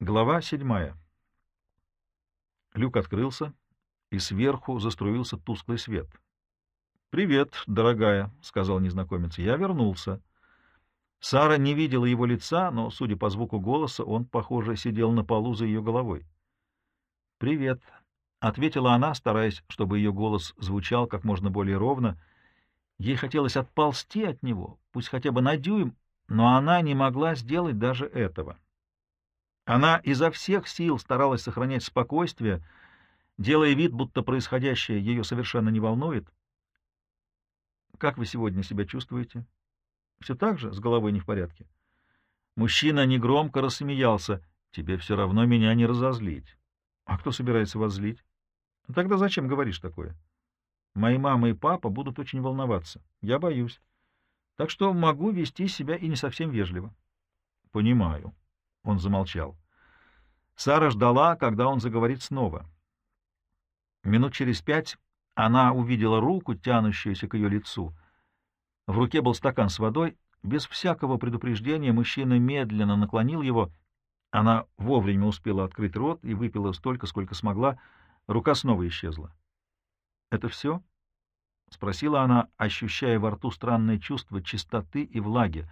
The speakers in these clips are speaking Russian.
Глава седьмая. Люк открылся, и сверху заструился тусклый свет. «Привет, дорогая», — сказал незнакомец. «Я вернулся». Сара не видела его лица, но, судя по звуку голоса, он, похоже, сидел на полу за ее головой. «Привет», — ответила она, стараясь, чтобы ее голос звучал как можно более ровно. Ей хотелось отползти от него, пусть хотя бы на дюйм, но она не могла сделать даже этого. Она изо всех сил старалась сохранять спокойствие, делая вид, будто происходящее ее совершенно не волнует. «Как вы сегодня себя чувствуете? Все так же, с головой не в порядке?» Мужчина негромко рассмеялся. «Тебе все равно меня не разозлить». «А кто собирается вас злить?» «Тогда зачем говоришь такое?» «Мои мама и папа будут очень волноваться. Я боюсь. Так что могу вести себя и не совсем вежливо». «Понимаю». Он замолчал. Сара ждала, когда он заговорит снова. Минут через пять она увидела руку, тянущуюся к ее лицу. В руке был стакан с водой. Без всякого предупреждения мужчина медленно наклонил его. Она вовремя успела открыть рот и выпила столько, сколько смогла. Рука снова исчезла. — Это все? — спросила она, ощущая во рту странное чувство чистоты и влаги.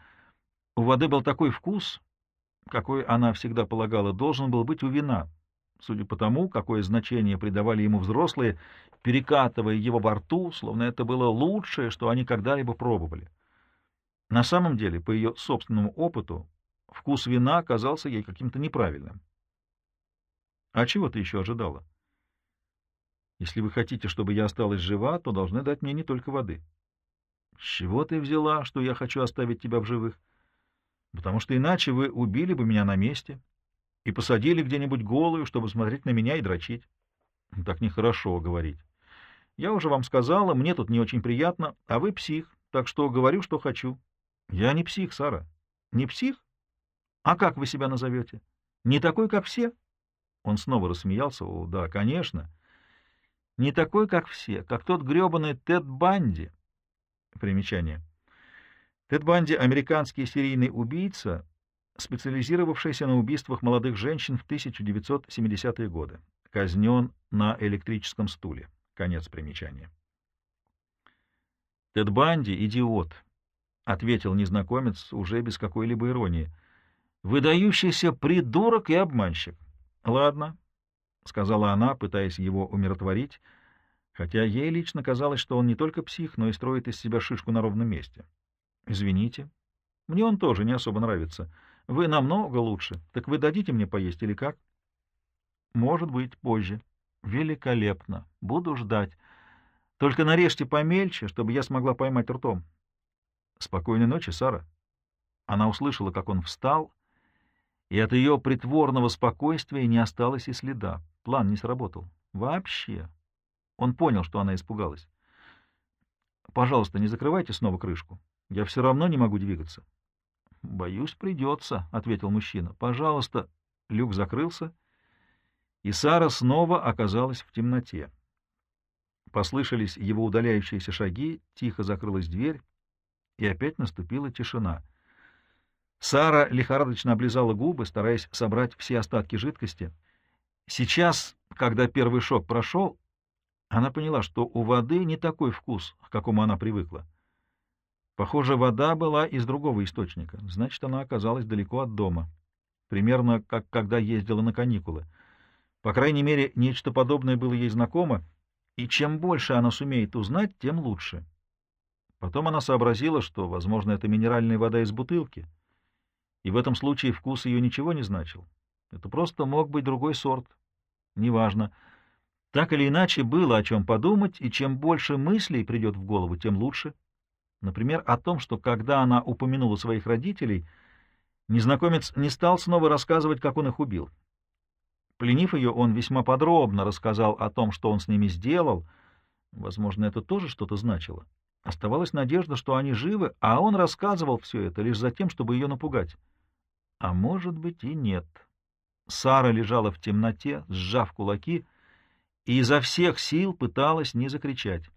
У воды был такой вкус, какой она всегда полагала, должен был быть у вина, судя по тому, какое значение придавали ему взрослые, перекатывая его во рту, словно это было лучшее, что они когда-либо пробовали. На самом деле, по ее собственному опыту, вкус вина казался ей каким-то неправильным. А чего ты еще ожидала? Если вы хотите, чтобы я осталась жива, то должны дать мне не только воды. С чего ты взяла, что я хочу оставить тебя в живых? — потому что иначе вы убили бы меня на месте и посадили где-нибудь голую, чтобы смотреть на меня и дрочить. Так нехорошо говорить. Я уже вам сказала, мне тут не очень приятно, а вы псих, так что говорю, что хочу. Я не псих, Сара. Не псих? А как вы себя назовете? Не такой, как все? Он снова рассмеялся. О, да, конечно. Не такой, как все, как тот гребаный Тед Банди. Примечание. Тед Банди — американский серийный убийца, специализировавшийся на убийствах молодых женщин в 1970-е годы. Казнен на электрическом стуле. Конец примечания. «Тед Банди — идиот», — ответил незнакомец уже без какой-либо иронии. «Выдающийся придурок и обманщик». «Ладно», — сказала она, пытаясь его умиротворить, хотя ей лично казалось, что он не только псих, но и строит из себя шишку на ровном месте. Извините. Мне он тоже не особо нравится. Вы намного лучше. Так вы дадите мне поесть или как? Может быть, позже. Великолепно. Буду ждать. Только нарежьте помельче, чтобы я смогла поймать ртом. Спокойной ночи, Сара. Она услышала, как он встал, и от ее притворного спокойствия не осталось и следа. План не сработал. Вообще. Он понял, что она испугалась. Пожалуйста, не закрывайте снова крышку. Я все равно не могу двигаться. — Боюсь, придется, — ответил мужчина. — Пожалуйста. Люк закрылся, и Сара снова оказалась в темноте. Послышались его удаляющиеся шаги, тихо закрылась дверь, и опять наступила тишина. Сара лихорадочно облизала губы, стараясь собрать все остатки жидкости. Сейчас, когда первый шок прошел, она поняла, что у воды не такой вкус, к какому она привыкла. Похоже, вода была из другого источника, значит, она оказалась далеко от дома. Примерно как когда ездила на каникулы. По крайней мере, нечто подобное было ей знакомо, и чем больше она сумеет узнать, тем лучше. Потом она сообразила, что, возможно, это минеральная вода из бутылки, и в этом случае вкус ее ничего не значил. Это просто мог быть другой сорт. Неважно. Так или иначе, было о чем подумать, и чем больше мыслей придет в голову, тем лучше — Например, о том, что когда она упомянула своих родителей, незнакомец не стал снова рассказывать, как он их убил. Пленив ее, он весьма подробно рассказал о том, что он с ними сделал. Возможно, это тоже что-то значило. Оставалась надежда, что они живы, а он рассказывал все это лишь за тем, чтобы ее напугать. А может быть и нет. Сара лежала в темноте, сжав кулаки, и изо всех сил пыталась не закричать.